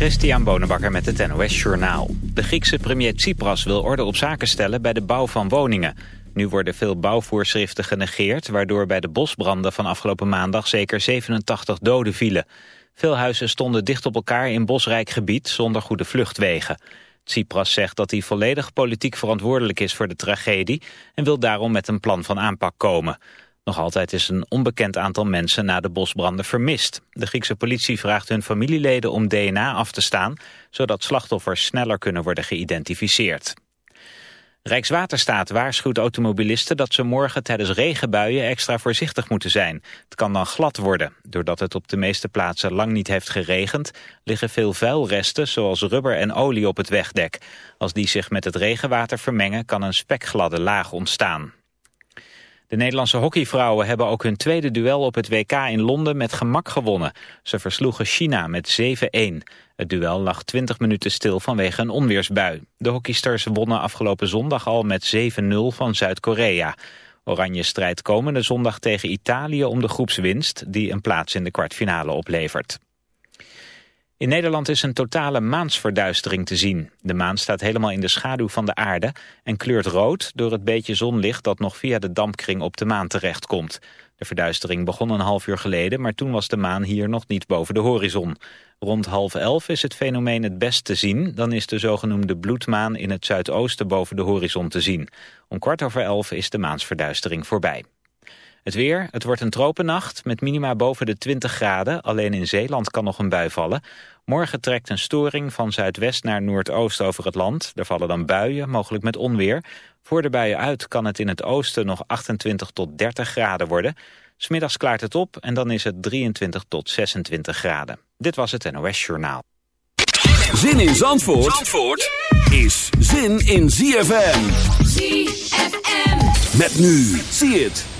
Christian Bonenbakker met het NOS Journaal. De Griekse premier Tsipras wil orde op zaken stellen bij de bouw van woningen. Nu worden veel bouwvoorschriften genegeerd... waardoor bij de bosbranden van afgelopen maandag zeker 87 doden vielen. Veel huizen stonden dicht op elkaar in bosrijk gebied zonder goede vluchtwegen. Tsipras zegt dat hij volledig politiek verantwoordelijk is voor de tragedie... en wil daarom met een plan van aanpak komen... Nog altijd is een onbekend aantal mensen na de bosbranden vermist. De Griekse politie vraagt hun familieleden om DNA af te staan... zodat slachtoffers sneller kunnen worden geïdentificeerd. Rijkswaterstaat waarschuwt automobilisten dat ze morgen tijdens regenbuien extra voorzichtig moeten zijn. Het kan dan glad worden. Doordat het op de meeste plaatsen lang niet heeft geregend, liggen veel vuilresten zoals rubber en olie op het wegdek. Als die zich met het regenwater vermengen kan een spekgladde laag ontstaan. De Nederlandse hockeyvrouwen hebben ook hun tweede duel op het WK in Londen met gemak gewonnen. Ze versloegen China met 7-1. Het duel lag 20 minuten stil vanwege een onweersbui. De hockeysters wonnen afgelopen zondag al met 7-0 van Zuid-Korea. Oranje strijdt komende zondag tegen Italië om de groepswinst... die een plaats in de kwartfinale oplevert. In Nederland is een totale maansverduistering te zien. De maan staat helemaal in de schaduw van de aarde en kleurt rood door het beetje zonlicht dat nog via de dampkring op de maan terechtkomt. De verduistering begon een half uur geleden, maar toen was de maan hier nog niet boven de horizon. Rond half elf is het fenomeen het best te zien. Dan is de zogenoemde bloedmaan in het zuidoosten boven de horizon te zien. Om kwart over elf is de maansverduistering voorbij. Het weer, het wordt een tropennacht met minima boven de 20 graden. Alleen in Zeeland kan nog een bui vallen. Morgen trekt een storing van zuidwest naar noordoost over het land. Er vallen dan buien, mogelijk met onweer. Voor de buien uit kan het in het oosten nog 28 tot 30 graden worden. Smiddags klaart het op en dan is het 23 tot 26 graden. Dit was het NOS Journaal. Zin in Zandvoort, Zandvoort is zin in ZFM. ZFM. Met nu, zie het.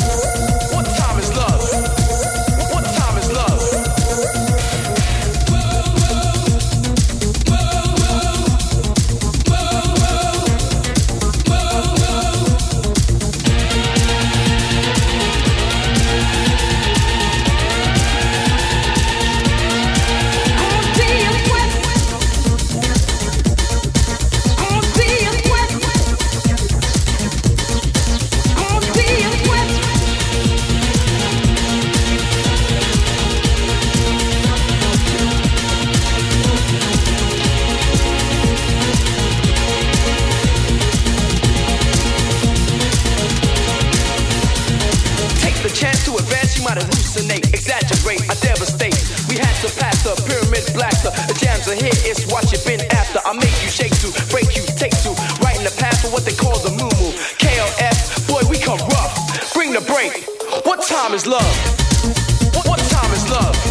Are here, it's what you've been after. I make you shake to, break you, take to, right in the path for what they call the moo moo. KLF, boy, we come rough. Bring the break. What time is love? What, time is? Love,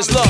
is love?